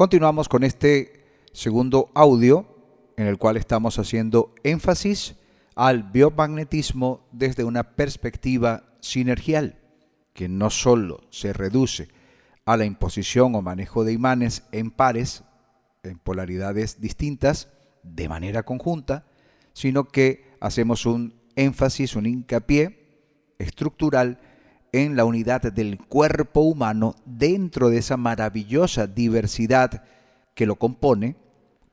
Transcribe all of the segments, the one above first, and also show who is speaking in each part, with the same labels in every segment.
Speaker 1: Continuamos con este segundo audio en el cual estamos haciendo énfasis al biomagnetismo desde una perspectiva sinergial, que no solo se reduce a la imposición o manejo de imanes en pares, en polaridades distintas, de manera conjunta, sino que hacemos un énfasis, un hincapié estructural en la unidad del cuerpo humano dentro de esa maravillosa diversidad que lo compone,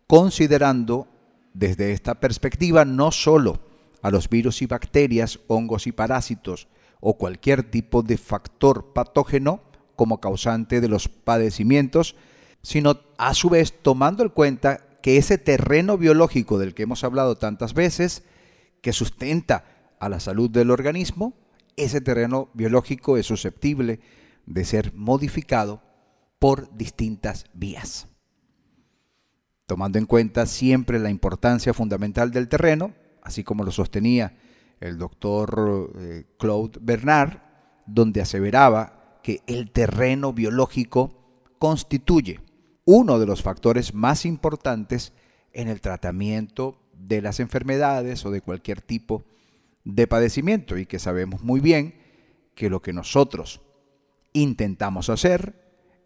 Speaker 1: considerando desde esta perspectiva no solo a los virus y bacterias, hongos y parásitos o cualquier tipo de factor patógeno como causante de los padecimientos, sino a su vez tomando en cuenta que ese terreno biológico del que hemos hablado tantas veces, que sustenta a la salud del organismo, ese terreno biológico es susceptible de ser modificado por distintas vías. Tomando en cuenta siempre la importancia fundamental del terreno, así como lo sostenía el doctor eh, Claude Bernard, donde aseveraba que el terreno biológico constituye uno de los factores más importantes en el tratamiento de las enfermedades o de cualquier tipo de padecimiento y que sabemos muy bien que lo que nosotros intentamos hacer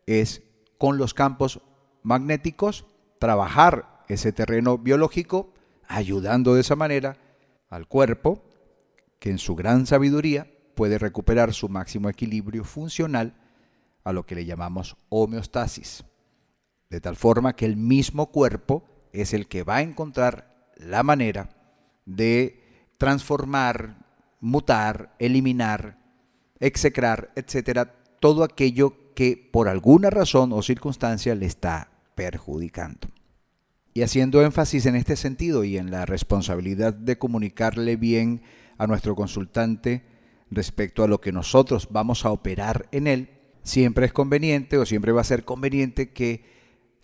Speaker 1: es con los campos magnéticos trabajar ese terreno biológico ayudando de esa manera al cuerpo que en su gran sabiduría puede recuperar su máximo equilibrio funcional a lo que le llamamos homeostasis. De tal forma que el mismo cuerpo es el que va a encontrar la manera de transformar, mutar, eliminar, execrar, etcétera, todo aquello que por alguna razón o circunstancia le está perjudicando. Y haciendo énfasis en este sentido y en la responsabilidad de comunicarle bien a nuestro consultante respecto a lo que nosotros vamos a operar en él, siempre es conveniente o siempre va a ser conveniente que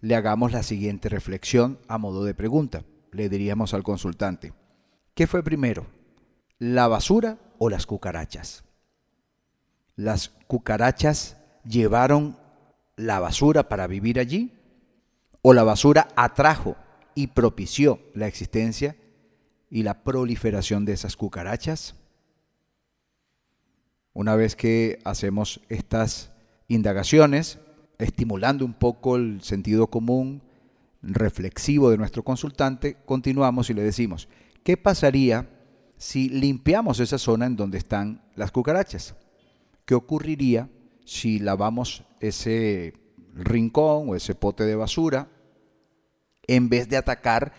Speaker 1: le hagamos la siguiente reflexión a modo de pregunta. Le diríamos al consultante, ¿qué fue primero? ¿La basura o las cucarachas? ¿Las cucarachas llevaron la basura para vivir allí? ¿O la basura atrajo y propició la existencia y la proliferación de esas cucarachas? Una vez que hacemos estas indagaciones, estimulando un poco el sentido común reflexivo de nuestro consultante, continuamos y le decimos, ¿qué pasaría si limpiamos esa zona en donde están las cucarachas? ¿Qué ocurriría si lavamos ese rincón o ese pote de basura en vez de atacar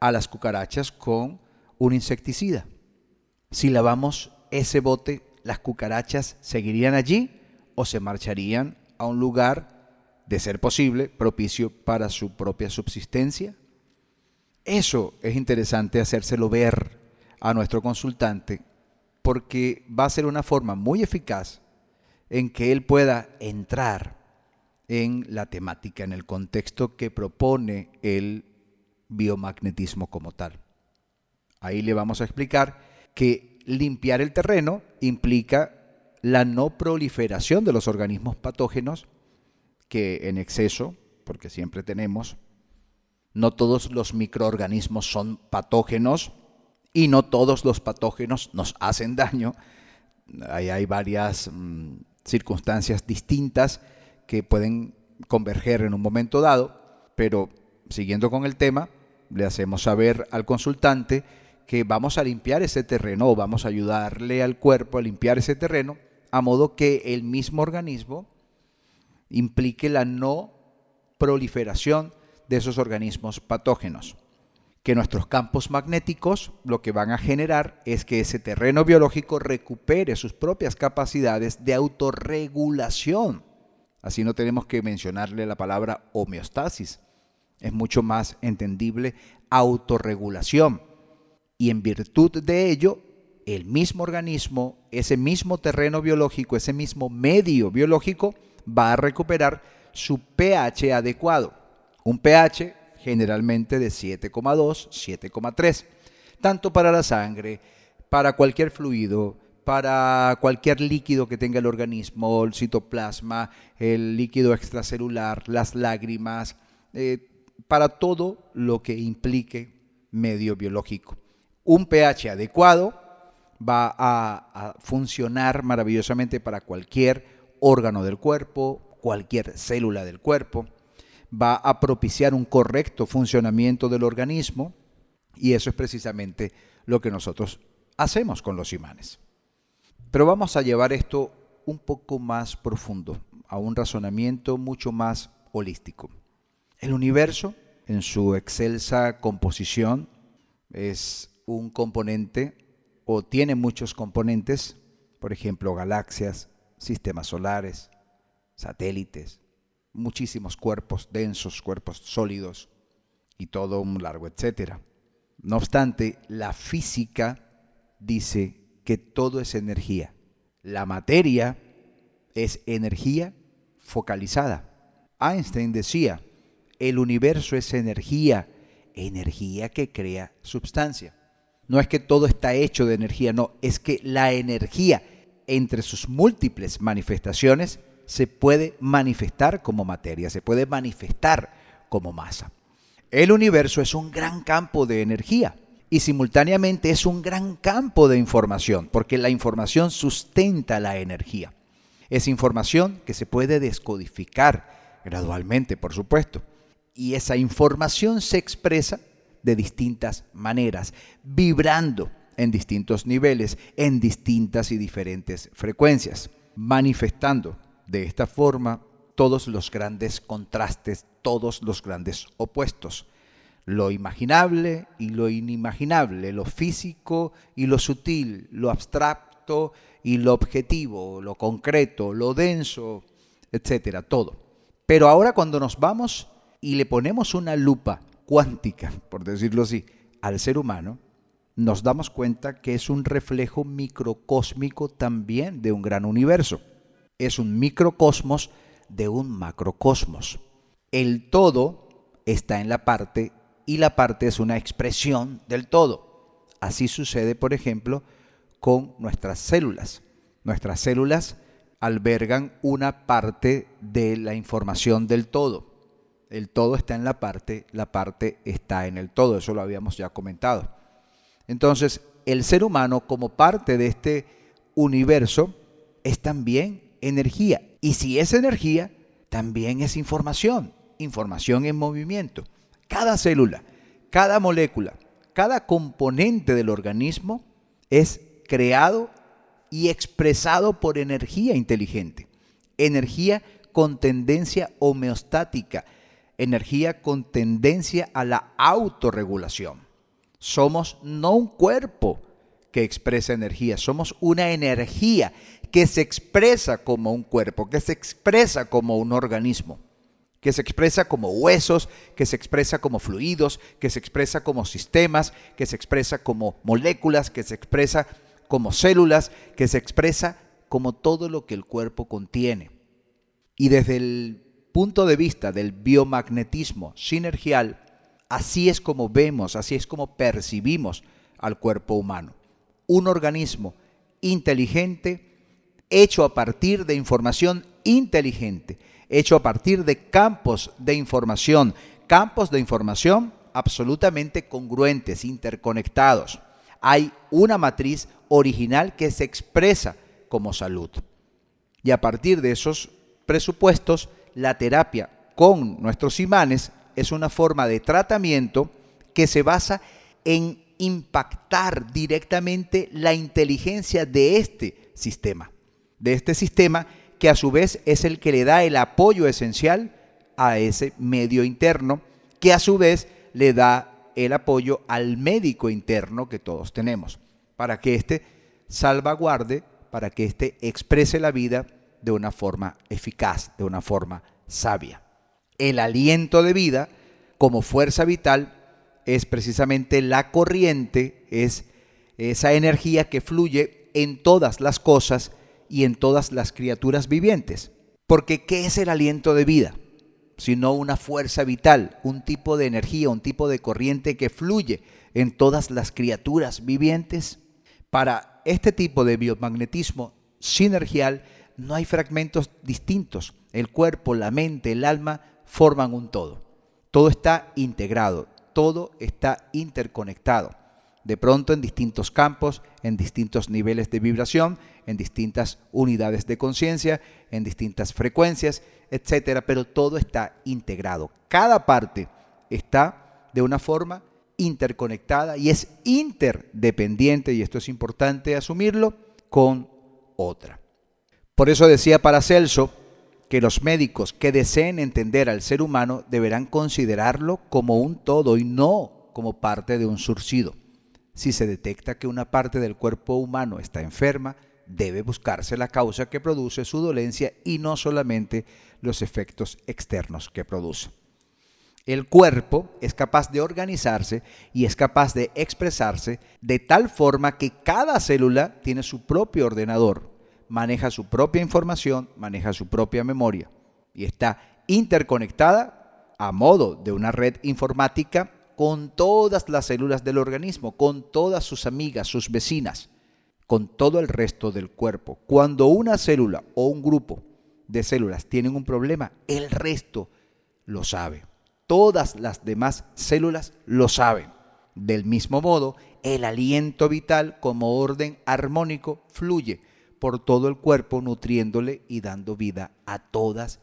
Speaker 1: a las cucarachas con un insecticida? Si lavamos ese bote, ¿las cucarachas seguirían allí o se marcharían a un lugar de ser posible, propicio para su propia subsistencia? Eso es interesante hacérselo ver a nuestro consultante porque va a ser una forma muy eficaz en que él pueda entrar en la temática, en el contexto que propone el biomagnetismo como tal. Ahí le vamos a explicar que limpiar el terreno implica la no proliferación de los organismos patógenos que en exceso, porque siempre tenemos, no todos los microorganismos son patógenos y no todos los patógenos nos hacen daño. Ahí hay varias mm, circunstancias distintas que pueden converger en un momento dado, pero siguiendo con el tema, le hacemos saber al consultante que vamos a limpiar ese terreno o vamos a ayudarle al cuerpo a limpiar ese terreno, a modo que el mismo organismo implique la no proliferación de esos organismos patógenos. Que nuestros campos magnéticos lo que van a generar es que ese terreno biológico recupere sus propias capacidades de autorregulación. Así no tenemos que mencionarle la palabra homeostasis. Es mucho más entendible autorregulación. Y en virtud de ello, el mismo organismo, ese mismo terreno biológico, ese mismo medio biológico, va a recuperar su pH adecuado. Un pH generalmente de 7,2, 7,3, tanto para la sangre, para cualquier fluido, para cualquier líquido que tenga el organismo, el citoplasma, el líquido extracelular, las lágrimas, eh, para todo lo que implique medio biológico. Un pH adecuado va a, funcionar maravillosamente para cualquier órgano del cuerpo, cualquier célula del cuerpo, va a propiciar un correcto funcionamiento del organismo y eso es precisamente lo que nosotros hacemos con los imanes. Pero vamos a llevar esto un poco más profundo, a un razonamiento mucho más holístico. El universo, en su excelsa composición, es un componente o tiene muchos componentes, por ejemplo, galaxias, sistemas solares, satélites, muchísimos cuerpos densos, cuerpos sólidos y todo un largo etcétera. No obstante, la física dice que todo es energía. La materia es energía focalizada. Einstein decía, el universo es energía, energía que crea substancia. No es que todo está hecho de energía, no, es que la energía entre sus múltiples manifestaciones se puede manifestar como materia, se puede manifestar como masa. El universo es un gran campo de energía y simultáneamente es un gran campo de información, porque la información sustenta la energía. Es información que se puede descodificar gradualmente, por supuesto, y esa información se expresa de distintas maneras, vibrando en distintos niveles, en distintas y diferentes frecuencias, manifestando de esta forma todos los grandes contrastes, todos los grandes opuestos lo imaginable y lo inimaginable, lo físico y lo sutil, lo abstracto y lo objetivo, lo concreto, lo denso, etcétera, todo. Pero ahora cuando nos vamos y le ponemos una lupa cuántica, por decirlo así, al ser humano, nos damos cuenta que es un reflejo microcósmico también de un gran universo. Es un microcosmos de un macrocosmos. El todo está en la parte y la parte es una expresión del todo. Así sucede, por ejemplo, con nuestras células. Nuestras células albergan una parte de la información del todo. El todo está en la parte, la parte está en el todo, eso lo habíamos ya comentado. Entonces, el ser humano como parte de este universo es también energía. Y si es energía, también es información, información en movimiento. Cada célula, cada molécula, cada componente del organismo es creado y expresado por energía inteligente. Energía con tendencia homeostática, energía con tendencia a la autorregulación. Somos no un cuerpo que expresa energía, somos una energía que se expresa como un cuerpo, que se expresa como un organismo que se expresa como huesos, que se expresa como fluidos, que se expresa como sistemas, que se expresa como moléculas, que se expresa como células, que se expresa como todo lo que el cuerpo contiene. Y desde el punto de vista del biomagnetismo sinergial, así es como vemos, así es como percibimos al cuerpo humano. Un organismo inteligente hecho a partir de información inteligente hecho a partir de campos de información, campos de información absolutamente congruentes, interconectados. Hay una matriz original que se expresa como salud. Y a partir de esos presupuestos, la terapia con nuestros imanes es una forma de tratamiento que se basa en impactar directamente la inteligencia de este sistema, de este sistema que a su vez es el que le da el apoyo esencial a ese medio interno, que a su vez le da el apoyo al médico interno que todos tenemos, para que éste salvaguarde, para que éste exprese la vida de una forma eficaz, de una forma sabia. El aliento de vida como fuerza vital es precisamente la corriente, es esa energía que fluye en todas las cosas y en todas las criaturas vivientes. Porque ¿qué es el aliento de vida? Sino una fuerza vital, un tipo de energía, un tipo de corriente que fluye en todas las criaturas vivientes. Para este tipo de biomagnetismo sinergial no hay fragmentos distintos. El cuerpo, la mente, el alma forman un todo. Todo está integrado, todo está interconectado. De pronto en distintos campos, en distintos niveles de vibración, en distintas unidades de conciencia, en distintas frecuencias, etcétera, pero todo está integrado. Cada parte está de una forma interconectada y es interdependiente, y esto es importante asumirlo, con otra. Por eso decía Paracelso que los médicos que deseen entender al ser humano deberán considerarlo como un todo y no como parte de un surcido. Si se detecta que una parte del cuerpo humano está enferma, debe buscarse la causa que produce su dolencia y no solamente los efectos externos que produce. El cuerpo es capaz de organizarse y es capaz de expresarse de tal forma que cada célula tiene su propio ordenador maneja su propia información, maneja su propia memoria y está interconectada a modo de una red informática con todas las células del organismo, con todas sus amigas, sus vecinas, con todo el resto del cuerpo. Cuando una célula o un grupo de células tienen un problema, el resto lo sabe. Todas las demás células lo saben. Del mismo modo, el aliento vital como orden armónico fluye por todo el cuerpo, nutriéndole y dando vida a todas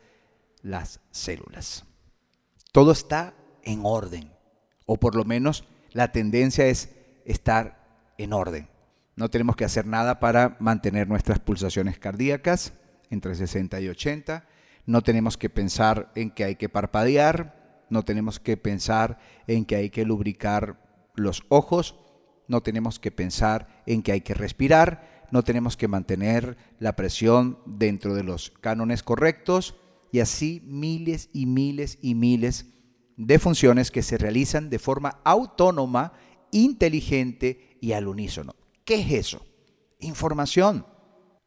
Speaker 1: las células. Todo está en orden, o por lo menos la tendencia es estar en orden. No tenemos que hacer nada para mantener nuestras pulsaciones cardíacas entre 60 y 80. No tenemos que pensar en que hay que parpadear. No tenemos que pensar en que hay que lubricar los ojos. No tenemos que pensar en que hay que respirar no tenemos que mantener la presión dentro de los cánones correctos y así miles y miles y miles de funciones que se realizan de forma autónoma, inteligente y al unísono. ¿Qué es eso? Información.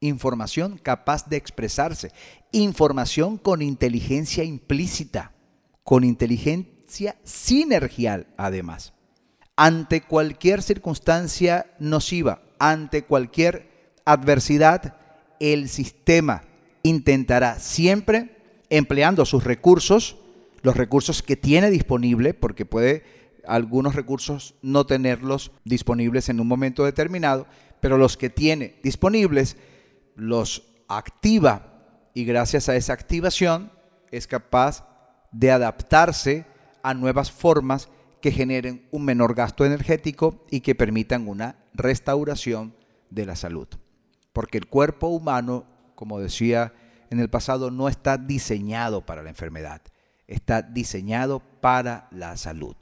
Speaker 1: Información capaz de expresarse. Información con inteligencia implícita, con inteligencia sinergial además. Ante cualquier circunstancia nociva, ante cualquier adversidad, el sistema intentará siempre, empleando sus recursos, los recursos que tiene disponible, porque puede algunos recursos no tenerlos disponibles en un momento determinado, pero los que tiene disponibles los activa y gracias a esa activación es capaz de adaptarse a nuevas formas que generen un menor gasto energético y que permitan una restauración de la salud porque el cuerpo humano, como decía en el pasado, no está diseñado para la enfermedad, está diseñado para la salud.